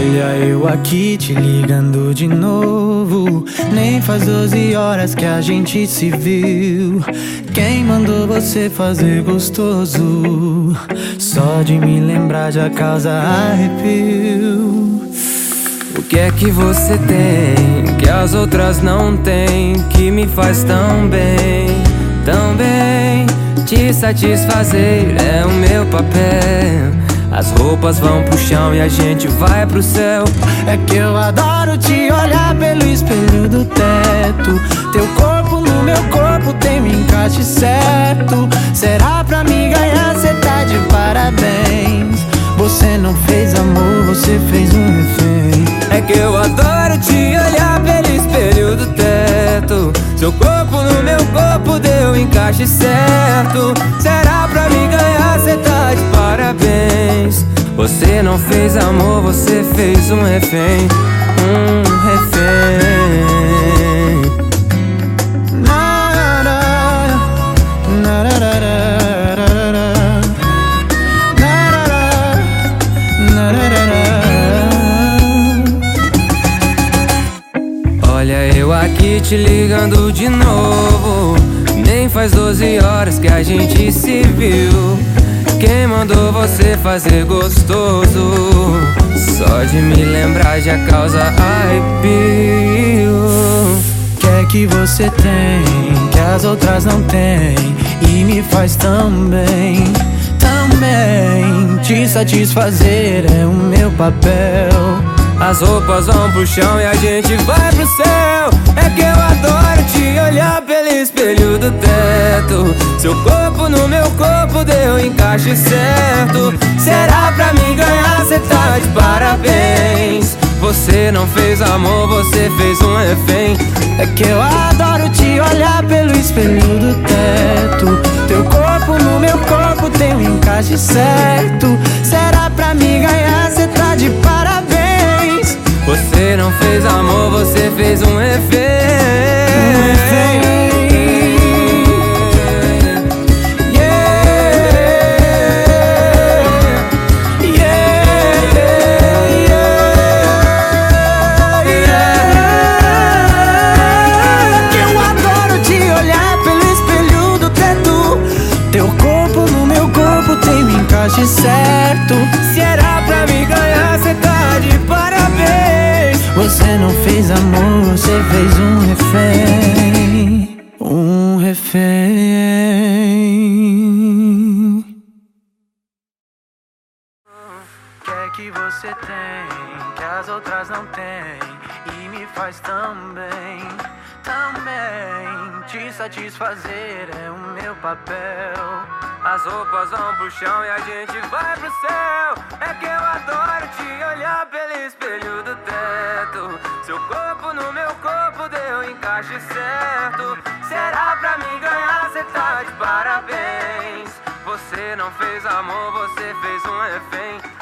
Olha eu aqui te ligando de novo. Nem faz 12 horas que a gente se viu. Quem mandou você fazer gostoso? Só de me lembrar já causa arrepio. O que é que você tem que as outras não têm Que me faz tão bem, tão bem? Te satisfazer é o meu papel. As roupas vão pro chão e a gente vai pro céu. É que eu adoro te olhar pelo espelho do teto. Teu corpo no meu corpo tem o encaixe certo. Será pra me ganhar? Cê tá de parabéns. Você não fez amor, você fez um refém. É que eu adoro te olhar pelo espelho do teto. Seu corpo no meu corpo deu o encaixe certo. Será pra me ganhar? Cê tá de parabéns. Você não fez amor, você fez um refém. Um refém. Olha eu aqui te ligando de novo. Faz 12 horas que a gente se viu. Quem mandou você fazer gostoso? Só de me lembrar já causa arrepio. Que é que você tem que as outras não têm e me faz tão bem, tão bem. Te satisfazer é o meu papel. As roupas vão pro chão e a gente vai pro céu. É que eu adoro te espelho do teto. Seu corpo no meu corpo deu encaixe certo. Será pra me ganhar? Cê tá de parabéns. Você não fez amor, você fez um refém. É que eu adoro te olhar pelo espelho do teto. Teu corpo no meu corpo tem o encaixe certo. Será pra me ganhar? Cê tá de parabéns. Você não fez amor, você fez um refém. O certo. Se era pra me ganhar, cê tá de parabéns. Você não fez amor, você fez um refém. Um refém. Que é que você tem que as outras não têm e me faz tão bem. Te satisfazer é o meu papel. As roupas vão pro chão e a gente vai pro céu. É que eu adoro te olhar pelo espelho do teto. Seu corpo no meu corpo deu encaixe certo. Será pra me ganhar? Cê tá de parabéns. Você não fez amor, você fez um refém.